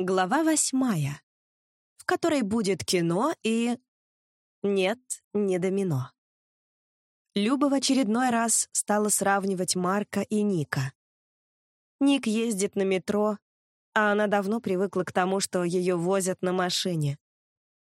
Глава восьмая, в которой будет кино и... Нет, не домино. Люба в очередной раз стала сравнивать Марка и Ника. Ник ездит на метро, а она давно привыкла к тому, что ее возят на машине.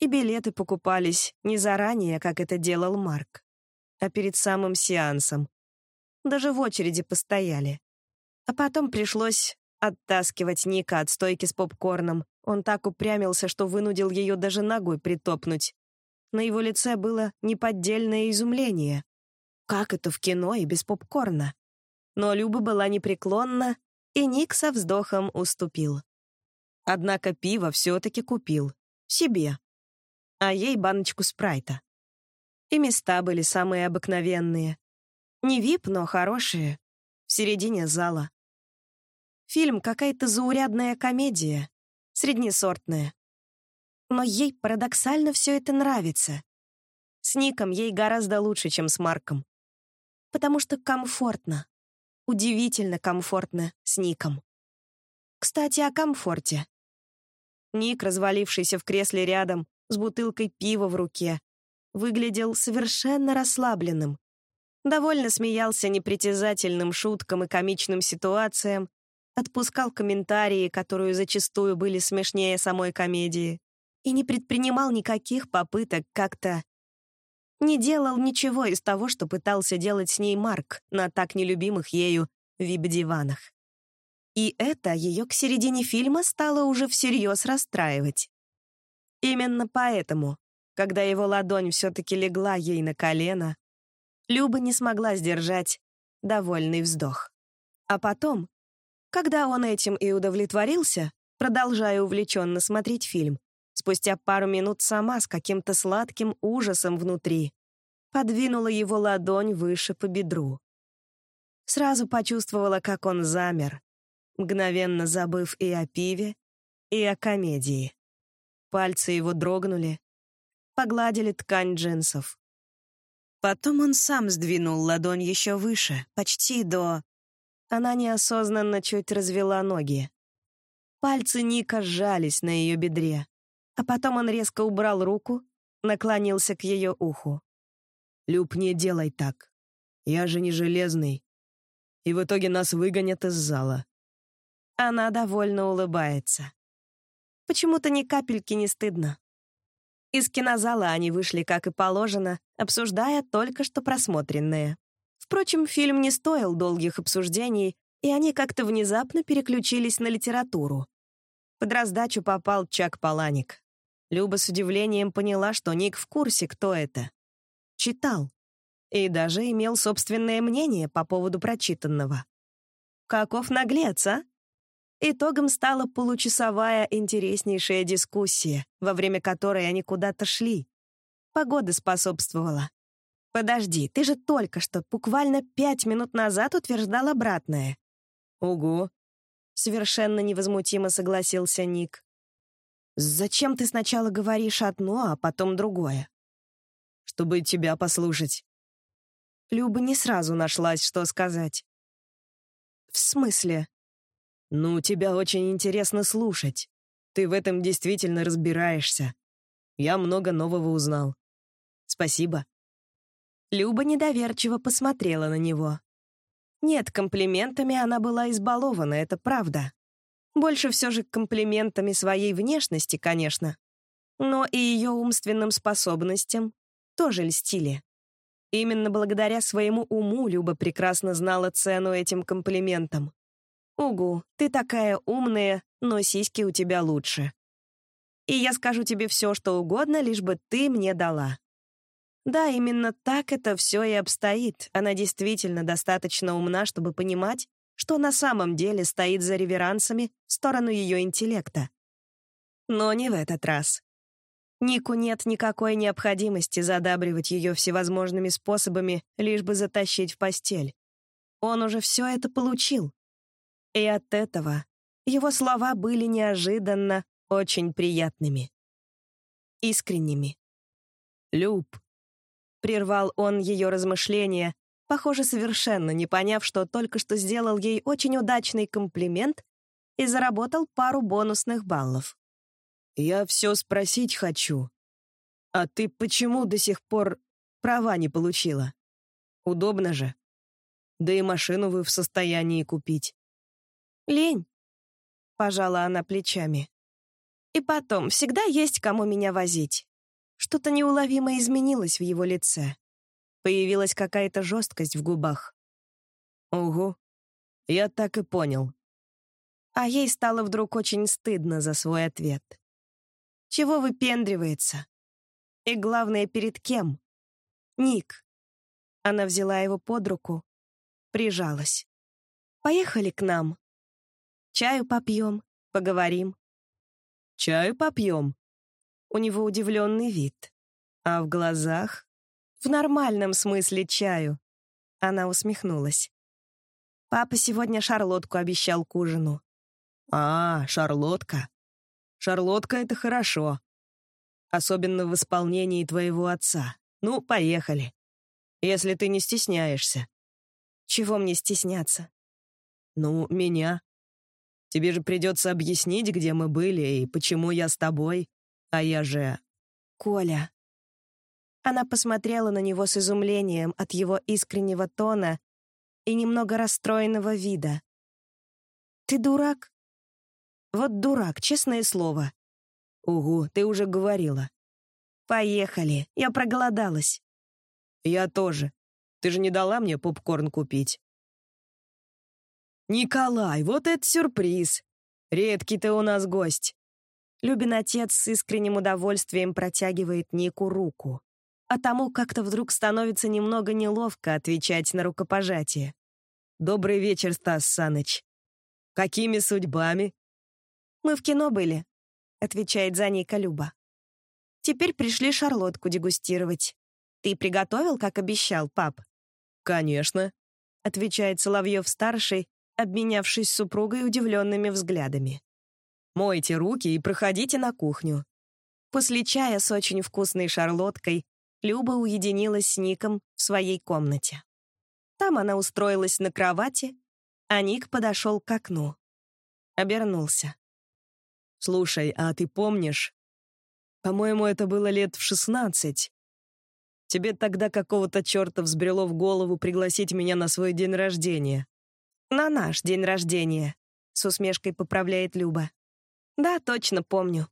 И билеты покупались не заранее, как это делал Марк, а перед самым сеансом. Даже в очереди постояли. А потом пришлось оттаскивать Ника от стойки с попкорном. Он так упрямился, что вынудил ее даже ногой притопнуть. На его лице было неподдельное изумление. Как это в кино и без попкорна? Но Люба была непреклонна, и Ник со вздохом уступил. Однако пиво все-таки купил. Себе. А ей баночку спрайта. И места были самые обыкновенные. Не вип, но хорошие. В середине зала. Фильм какая-то заурядная комедия, среднесортная. Но ей парадоксально все это нравится. С Ником ей гораздо лучше, чем с Марком. Потому что комфортно. Удивительно комфортно с Ником. Кстати, о комфорте. Ник, развалившийся в кресле рядом, с бутылкой пива в руке, выглядел совершенно расслабленным. Довольно смеялся непритязательным шуткам и комичным ситуациям, отпускал комментарии, которые зачастую были смешнее самой комедии, и не предпринимал никаких попыток как-то... Не делал ничего из того, что пытался делать с ней Марк на так нелюбимых ею вип-диванах. И это ее к середине фильма стало уже всерьез расстраивать. Именно поэтому, когда его ладонь все-таки легла ей на колено, Люба не смогла сдержать довольный вздох. А потом когда он этим и удовлетворился, продолжая увлеченно смотреть фильм, спустя пару минут сама с каким-то сладким ужасом внутри подвинула его ладонь выше по бедру. Сразу почувствовала, как он замер, мгновенно забыв и о пиве, и о комедии. Пальцы его дрогнули, погладили ткань джинсов. Потом он сам сдвинул ладонь еще выше, почти до... Она неосознанно чуть развела ноги. Пальцы Ника сжались на ее бедре, а потом он резко убрал руку, наклонился к ее уху. «Люб, не делай так. Я же не железный. И в итоге нас выгонят из зала». Она довольно улыбается. Почему-то ни капельки не стыдно. Из кинозала они вышли, как и положено, обсуждая только что просмотренное. Впрочем, фильм не стоил долгих обсуждений, и они как-то внезапно переключились на литературу. Под раздачу попал Чак Паланик. Люба с удивлением поняла, что Ник в курсе, кто это. Читал. И даже имел собственное мнение по поводу прочитанного. Каков наглец, а? Итогом стала получасовая интереснейшая дискуссия, во время которой они куда-то шли. Погода способствовала. «Подожди, ты же только что, буквально пять минут назад утверждал обратное». «Угу», — совершенно невозмутимо согласился Ник. «Зачем ты сначала говоришь одно, а потом другое?» «Чтобы тебя послушать». Люба не сразу нашлась, что сказать. «В смысле?» «Ну, тебя очень интересно слушать. Ты в этом действительно разбираешься. Я много нового узнал. Спасибо». Люба недоверчиво посмотрела на него. Нет, комплиментами она была избалована, это правда. Больше все же комплиментами своей внешности, конечно. Но и ее умственным способностям тоже льстили. Именно благодаря своему уму Люба прекрасно знала цену этим комплиментам. «Угу, ты такая умная, но сиськи у тебя лучше. И я скажу тебе все, что угодно, лишь бы ты мне дала. Да, именно так это все и обстоит. Она действительно достаточно умна, чтобы понимать, что на самом деле стоит за реверансами в сторону ее интеллекта. Но не в этот раз. Нику нет никакой необходимости задабривать ее всевозможными способами, лишь бы затащить в постель. Он уже все это получил. И от этого его слова были неожиданно очень приятными. Искренними. «Люб, Прервал он ее размышления, похоже, совершенно не поняв, что только что сделал ей очень удачный комплимент и заработал пару бонусных баллов. «Я все спросить хочу. А ты почему до сих пор права не получила? Удобно же. Да и машину вы в состоянии купить». «Лень», — пожала она плечами. «И потом, всегда есть кому меня возить». Что-то неуловимо изменилось в его лице. Появилась какая-то жесткость в губах. «Угу, я так и понял». А ей стало вдруг очень стыдно за свой ответ. Чего выпендривается? И главное, перед кем? Ник. Она взяла его под руку, прижалась. «Поехали к нам. Чаю попьем, поговорим». «Чаю попьем?» У него удивленный вид. А в глазах в нормальном смысле чаю. Она усмехнулась. Папа сегодня шарлотку обещал к ужину. А, шарлотка. Шарлотка — это хорошо. Особенно в исполнении твоего отца. Ну, поехали. Если ты не стесняешься. Чего мне стесняться? Ну, меня. Тебе же придется объяснить, где мы были и почему я с тобой. А я же... Коля, она посмотрела на него с изумлением от его искреннего тона и немного расстроенного вида. «Ты дурак?» «Вот дурак, честное слово». «Угу, ты уже говорила». «Поехали, я проголодалась». «Я тоже. Ты же не дала мне попкорн купить». «Николай, вот это сюрприз! Редкий ты у нас гость!» Любин отец с искренним удовольствием протягивает Нику руку а тому как-то вдруг становится немного неловко отвечать на рукопожатие. «Добрый вечер, Стас Саныч. Какими судьбами?» «Мы в кино были», — отвечает за Ника Люба. «Теперь пришли шарлотку дегустировать. Ты приготовил, как обещал, пап?» «Конечно», — отвечает Соловьев-старший, обменявшись с супругой удивленными взглядами. «Мойте руки и проходите на кухню». После чая с очень вкусной шарлоткой Люба уединилась с Ником в своей комнате. Там она устроилась на кровати, а Ник подошел к окну. Обернулся. «Слушай, а ты помнишь? По-моему, это было лет в шестнадцать. Тебе тогда какого-то черта взбрело в голову пригласить меня на свой день рождения». «На наш день рождения», — с усмешкой поправляет Люба. «Да, точно помню.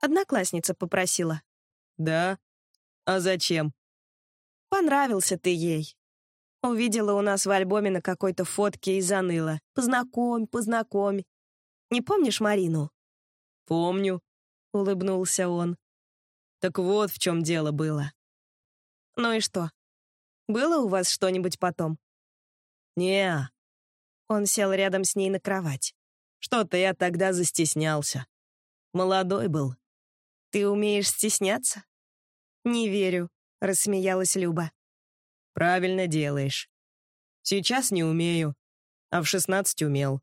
Одноклассница попросила». «Да? «А зачем?» «Понравился ты ей». Увидела у нас в альбоме на какой-то фотке и заныла. «Познакомь, познакомь». Не помнишь Марину?» «Помню», — улыбнулся он. «Так вот в чем дело было». «Ну и что? Было у вас что-нибудь потом?» не Он сел рядом с ней на кровать. «Что-то я тогда застеснялся. Молодой был». «Ты умеешь стесняться?» «Не верю», — рассмеялась Люба. «Правильно делаешь. Сейчас не умею, а в шестнадцать умел».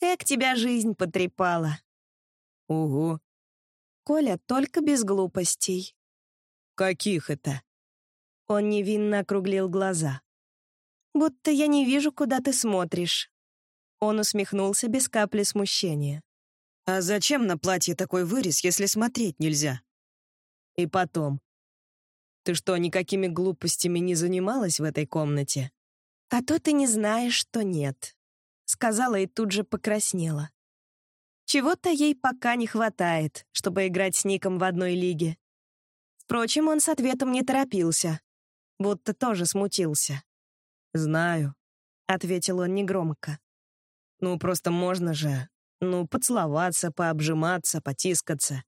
«Эк, тебя жизнь потрепала». «Угу». «Коля, только без глупостей». «Каких это?» Он невинно округлил глаза. «Будто я не вижу, куда ты смотришь». Он усмехнулся без капли смущения. «А зачем на платье такой вырез, если смотреть нельзя?» «И потом, ты что, никакими глупостями не занималась в этой комнате? А то ты не знаешь, что нет. Сказала и тут же покраснела. Чего-то ей пока не хватает, чтобы играть с Ником в одной лиге. Впрочем, он с ответом не торопился, будто тоже смутился. «Знаю», — ответил он негромко. «Ну, просто можно же, ну, поцеловаться, пообжиматься, потискаться.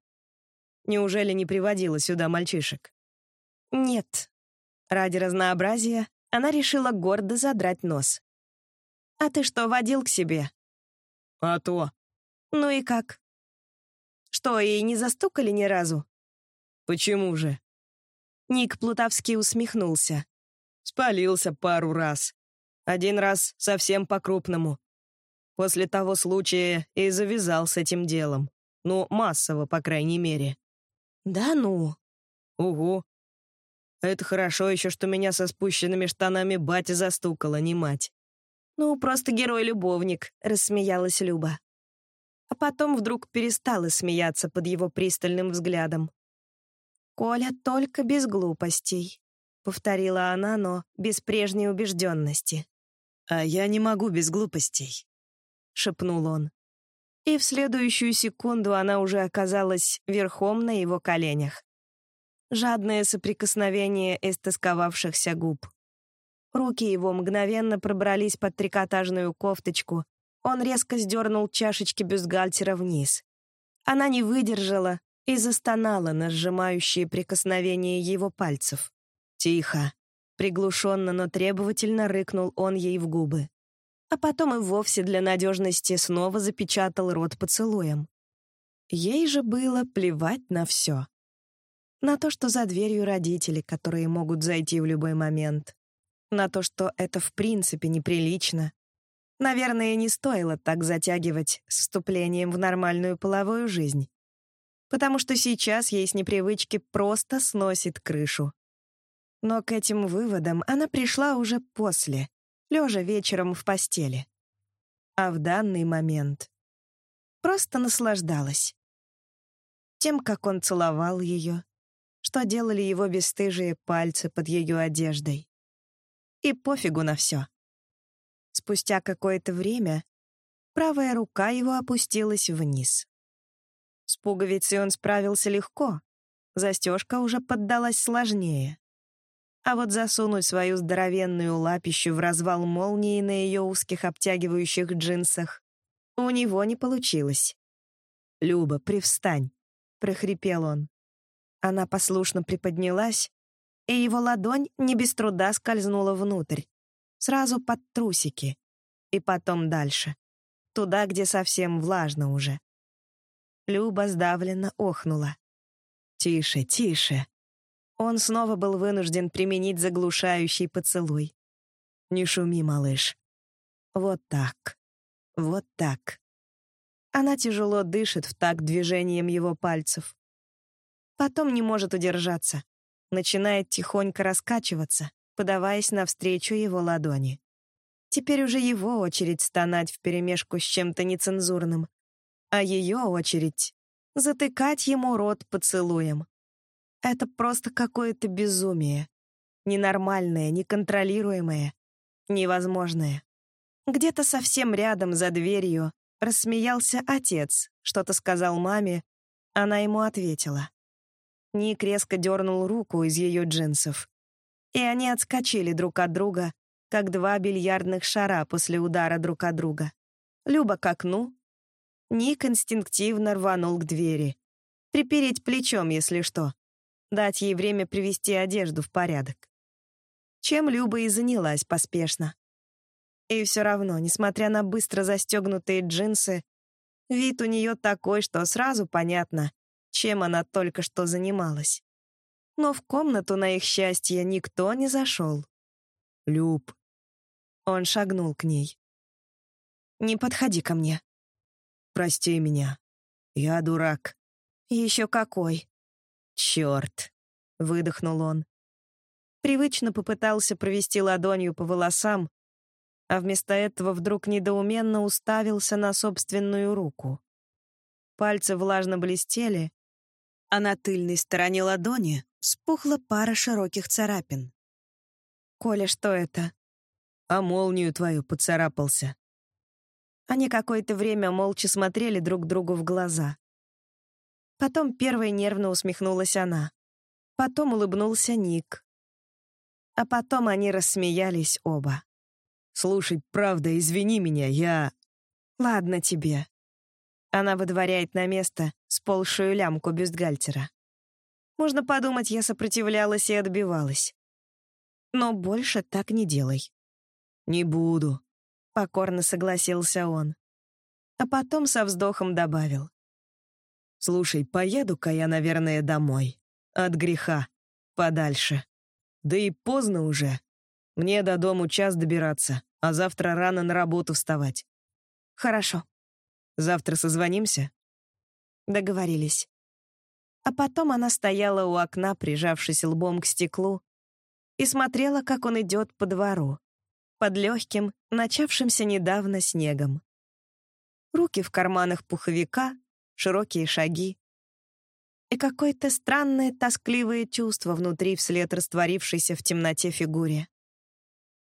Неужели не приводила сюда мальчишек?» Нет. Ради разнообразия она решила гордо задрать нос. «А ты что, водил к себе?» «А то». «Ну и как?» «Что, и не застукали ни разу?» «Почему же?» Ник Плутовский усмехнулся. «Спалился пару раз. Один раз совсем по-крупному. После того случая и завязал с этим делом. Ну, массово, по крайней мере». «Да ну?» «Угу. Это хорошо еще, что меня со спущенными штанами батя застукала, не мать. «Ну, просто герой-любовник», — рассмеялась Люба. а потом вдруг перестала смеяться под его пристальным взглядом. «Коля только без глупостей», — повторила она, но без прежней убежденности. «А я не могу без глупостей», — шепнул он. И в следующую секунду она уже оказалась верхом на его коленях. Жадное соприкосновение истосковавшихся губ. Руки его мгновенно пробрались под трикотажную кофточку. Он резко сдернул чашечки бюстгальтера вниз. Она не выдержала и застонала на сжимающие прикосновения его пальцев. «Тихо!» Приглушенно, но требовательно рыкнул он ей в губы. А потом и вовсе для надежности снова запечатал рот поцелуем. Ей же было плевать на все. На то, что за дверью родители, которые могут зайти в любой момент на то, что это в принципе неприлично. Наверное, не стоило так затягивать с вступлением в нормальную половую жизнь. Потому что сейчас ей с непривычки просто сносит крышу. Но к этим выводам она пришла уже после, лежа вечером в постели. А в данный момент просто наслаждалась. Тем, как он целовал ее, что делали его бесстыжие пальцы под ее одеждой и пофигу на все. Спустя какое-то время правая рука его опустилась вниз. С пуговицей он справился легко, застежка уже поддалась сложнее. А вот засунуть свою здоровенную лапищу в развал молнии на ее узких обтягивающих джинсах у него не получилось. «Люба, привстань!» — прохрипел он. Она послушно приподнялась, и его ладонь не без труда скользнула внутрь, сразу под трусики, и потом дальше, туда, где совсем влажно уже. Люба сдавленно охнула. «Тише, тише!» Он снова был вынужден применить заглушающий поцелуй. «Не шуми, малыш. Вот так. Вот так». Она тяжело дышит в такт движением его пальцев. Потом не может удержаться начинает тихонько раскачиваться, подаваясь навстречу его ладони. Теперь уже его очередь стонать вперемешку с чем-то нецензурным, а ее очередь — затыкать ему рот поцелуем. Это просто какое-то безумие. Ненормальное, неконтролируемое, невозможное. Где-то совсем рядом, за дверью, рассмеялся отец, что-то сказал маме, она ему ответила. Ник резко дернул руку из ее джинсов. И они отскочили друг от друга, как два бильярдных шара после удара друг от друга. Люба к окну. Ник инстинктивно рванул к двери. Припереть плечом, если что. Дать ей время привести одежду в порядок. Чем Люба и занялась поспешно. И все равно, несмотря на быстро застегнутые джинсы, вид у нее такой, что сразу понятно, чем она только что занималась. Но в комнату, на их счастье, никто не зашел. «Люб». Он шагнул к ней. «Не подходи ко мне». «Прости меня. Я дурак». «Еще какой». «Черт», — выдохнул он. Привычно попытался провести ладонью по волосам, а вместо этого вдруг недоуменно уставился на собственную руку. Пальцы влажно блестели, а на тыльной стороне ладони спухла пара широких царапин. «Коля, что это?» «А молнию твою поцарапался». Они какое-то время молча смотрели друг другу в глаза. Потом первой нервно усмехнулась она. Потом улыбнулся Ник. А потом они рассмеялись оба. «Слушай, правда, извини меня, я...» «Ладно тебе», она выдворяет на место сползшую лямку бюстгальтера. Можно подумать, я сопротивлялась и отбивалась. Но больше так не делай. «Не буду», — покорно согласился он. А потом со вздохом добавил. «Слушай, поеду-ка я, наверное, домой. От греха. Подальше. Да и поздно уже. Мне до дому час добираться, а завтра рано на работу вставать». «Хорошо», Завтра созвонимся?» Договорились. А потом она стояла у окна, прижавшись лбом к стеклу, и смотрела, как он идет по двору, под легким, начавшимся недавно снегом. Руки в карманах пуховика, широкие шаги. И какое-то странное тоскливое чувство внутри вслед растворившейся в темноте фигуре.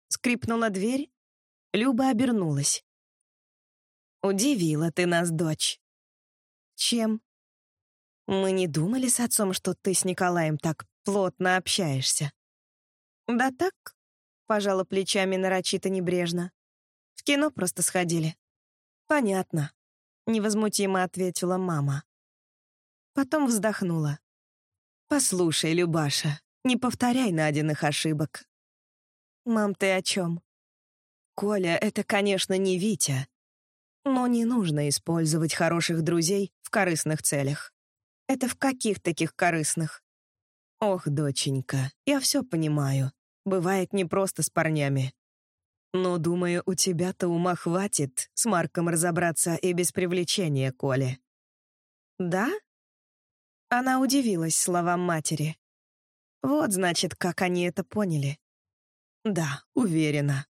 Скрипнула дверь, Люба обернулась. «Удивила ты нас, дочь». «Чем?» «Мы не думали с отцом, что ты с Николаем так плотно общаешься». «Да так», — пожала плечами нарочито небрежно. «В кино просто сходили». «Понятно», — невозмутимо ответила мама. Потом вздохнула. «Послушай, Любаша, не повторяй Надиных ошибок». «Мам, ты о чем?» «Коля, это, конечно, не Витя. Но не нужно использовать хороших друзей в корыстных целях. Это в каких таких корыстных? Ох, доченька, я все понимаю. Бывает не просто с парнями. Но, думаю, у тебя-то ума хватит с Марком разобраться и без привлечения Коли. Да? Она удивилась словам матери. Вот, значит, как они это поняли. Да, уверена.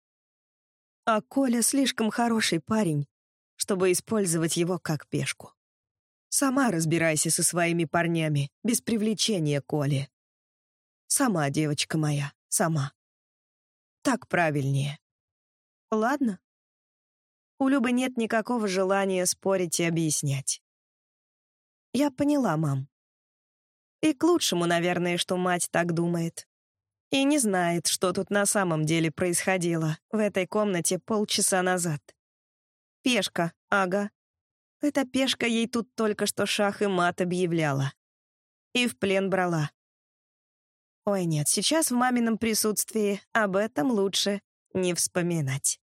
А Коля слишком хороший парень, чтобы использовать его как пешку. Сама разбирайся со своими парнями, без привлечения Коли. Сама, девочка моя, сама. Так правильнее. Ладно? У Любы нет никакого желания спорить и объяснять. Я поняла, мам. И к лучшему, наверное, что мать так думает. И не знает, что тут на самом деле происходило в этой комнате полчаса назад. Пешка, ага. Эта пешка ей тут только что шах и мат объявляла. И в плен брала. Ой, нет, сейчас в мамином присутствии об этом лучше не вспоминать.